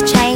C'è